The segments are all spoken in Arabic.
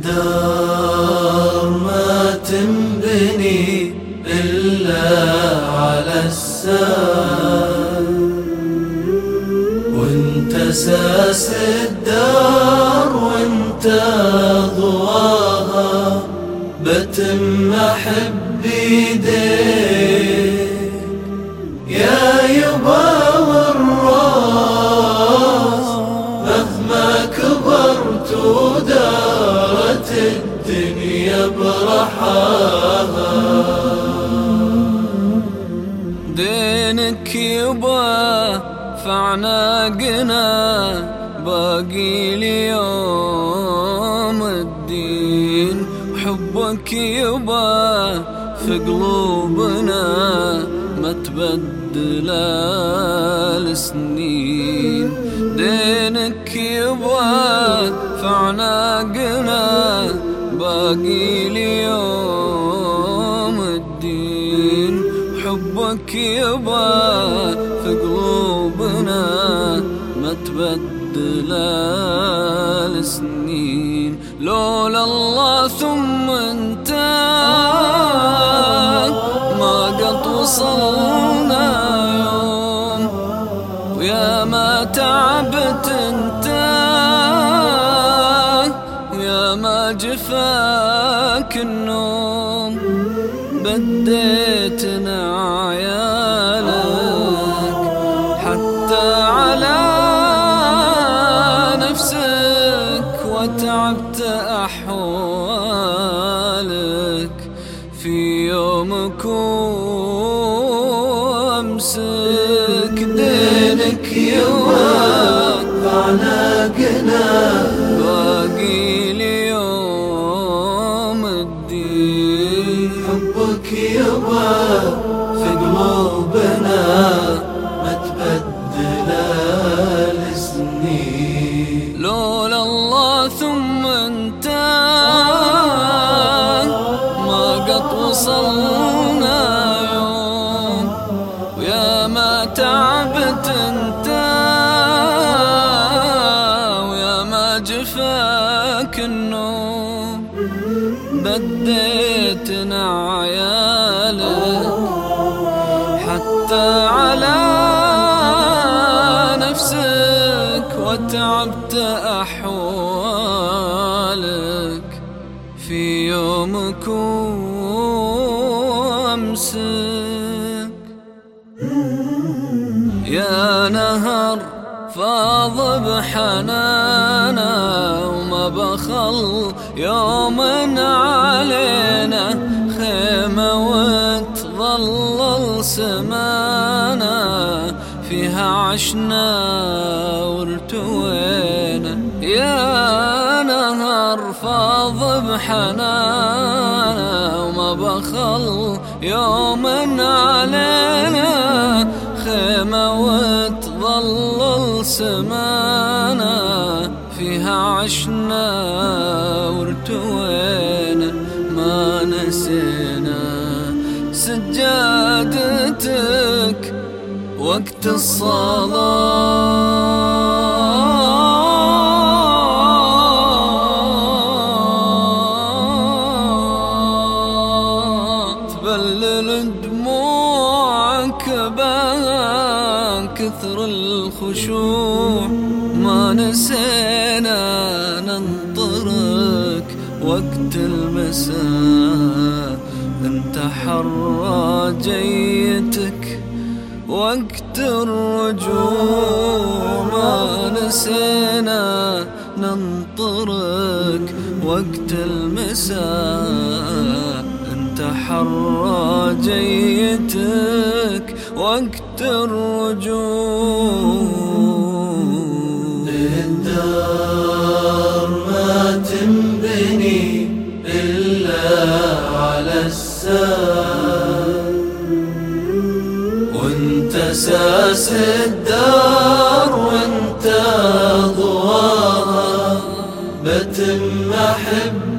الدار ما تنبني إلا على السام وانت ساس الدار وانت ضواها بتم حبي يبا فعناقنا باقي ليوم الدين. حبك يبا في قلوبنا ما تبدل السنين. دينك يبا في عناقنا باقي ليوم حبك يبا في قلوبنا ما تبدل السنين لولا الله ثم انت ما قد وصلنا يوم. ويا ما تعبت انت يا ما جفاك النوم. بديتنا يومك وامسك دينك يوم فعناقنا باقي ليوم الدين. حبك يبا تعبت أنت ويا ما جفاك النوم بديتنا عيالك حتى على نفسك وتعبت أحوالك. في يومك وامسك يا نهر فاض بحنانا وما بخل يوم علينا خيمة وتظلل سمانا فيها عشنا وارتوينا يا نهر فاض بحنانا وما بخل يوم علينا خيمة وتظلل سمانا فيها عشنا وارتوينا ما نسينا. سجادتك وقت الصلاة. كثر الخشوع ما نسينا ننطرك وقت المساء انت حرى جيتك وقت الرجوع ما نسينا ننطرك وقت المساء انت حرى جيتك وقت الرجوع. الدار ما تنبني إلا على السال وانت ساس الدار وأنت ضواها بتم أحب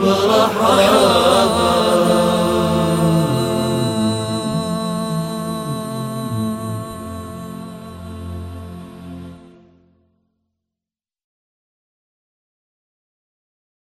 برحاها